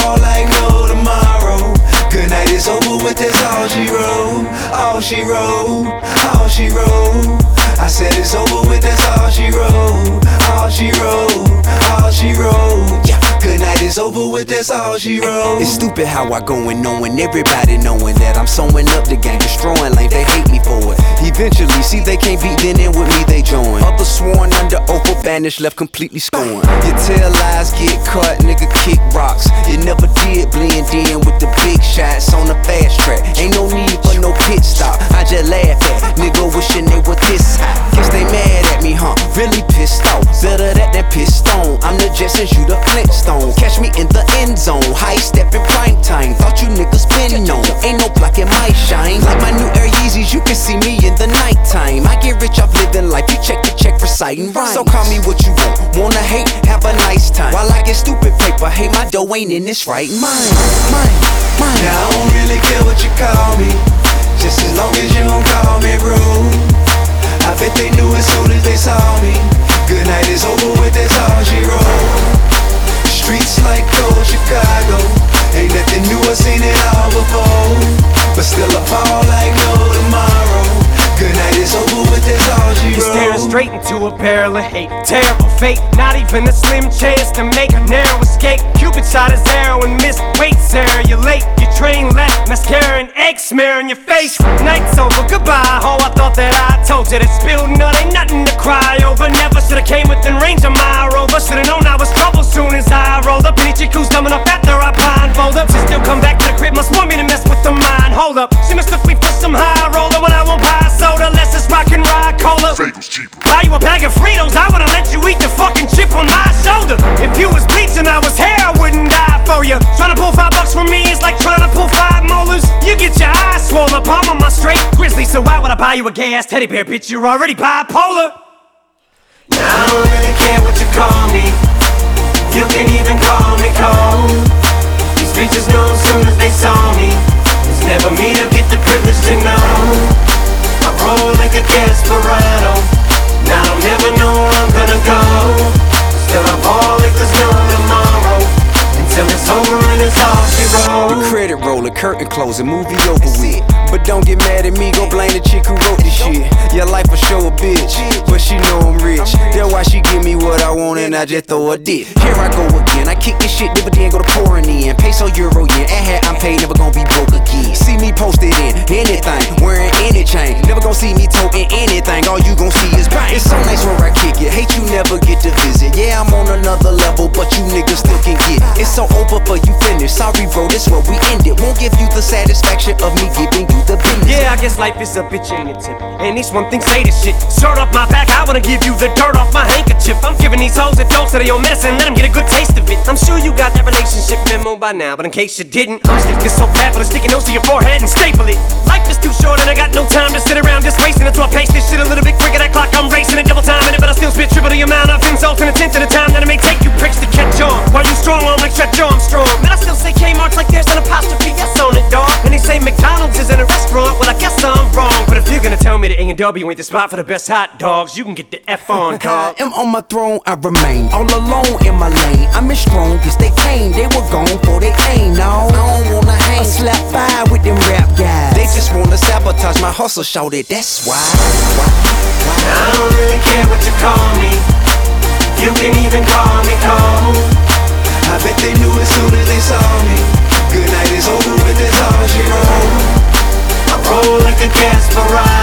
fall like no tomorrow. Good night is over with, that's all she wrote. All she wrote, all she wrote. I said it's over with, that's all she wrote. All she wrote, all she wrote. Yeah. Good night is over with, that's all she wrote. It's stupid how I go and knowing everybody knowing that I'm sewing up the game, destroying like they hate me for it. Eventually, see they can't beat, then in with me they join. Others sworn under oath, or banished, left completely scorned. You tell lies, get cut, nigga kick rocks. You pissed off. Better that than pissed on. I'm the Jetsons, you the Flintstone. Catch me in the end zone, high step in prime time. Thought you niggas been on. Ain't no blocking my shine. Like my new Air Yeezys, you can see me in the nighttime. I get rich off living life. You check the check for citing rhymes. So call me what you want. Wanna hate? Have a nice time. While I get stupid paper, hey, my dough ain't in this right mind. Mine, mine. Now I don't really care what you call me, just as long as you don't call me rude. I bet they knew as soon as they saw me. A barrel of hate. Terrible fate, not even a slim chance to make a narrow escape. Cupid shot his arrow and missed. Wait, Sarah, you're late. Your train left, mascara and egg smear on your face. Night's over, goodbye. Oh, I thought that I told you that spilled nut ain't nothing to cry over. Never should've came within range of my rover. Should've known I was trouble soon as I rolled up. Chick who's coming up after I blindfold up. She still come back to the crib, must want me to mess with the mind. Hold up, she must have me for some high roller when I won't buy soda. Let's just rock and ride cola. Buy you buy you a gay ass teddy bear, bitch? You're already bipolar. Credit close curtain closing, movie over with. But don't get mad at me, go blame the chick who wrote this shit. Your life will show a bitch, but she know I'm rich. That's why she give me what I want and I just throw a dick. Here I go again, I kick this shit, dividend go to pouring in. Peso, euro, yen, and hat I'm paid, never gonna be broke again. See me posted in anything, wearing It's so over for you finished. Sorry, bro, this where we end it. Won't give you the satisfaction of me giving you the business. Yeah, I guess life is a bitch, ain't it, Tip? And each one thing say this shit. Shirt off my back, I wanna give you the dirt off my handkerchief. I'm giving these hoes a dose of your medicine, let them get a good taste of it. I'm sure you got that relationship memo by now, but in case you didn't, I'm sticking so fat for the sticky nose to your forehead and staple it. Life is too short and I got no time to sit around just wasting it. So I pace this shit a little bit quicker. That clock I'm racing it, double time in I still spit triple the amount of insults in a tenth of the time that it may take you pricks to catch on. While you strong on like Stretch Armstrong, man, I still say Kmart's like there's an apostrophe S on it, dog. And they say McDonald's is in a restaurant, well I guess I'm wrong. But if you're gonna tell me that A&W ain't the spot for the best hot dogs, you can get the F on, I'm on my throne, I remain all alone in my lane. I'm as strong as they came, they were gone for they came. No, I don't wanna hang, I slap five with them rap guys. They just wanna sabotage my hustle, shout it. That's why. I don't really care what you call me. You can even call me cold. I bet they knew as soon as they saw me. Good night is over with, that's all she wrote. I roll like a desperado.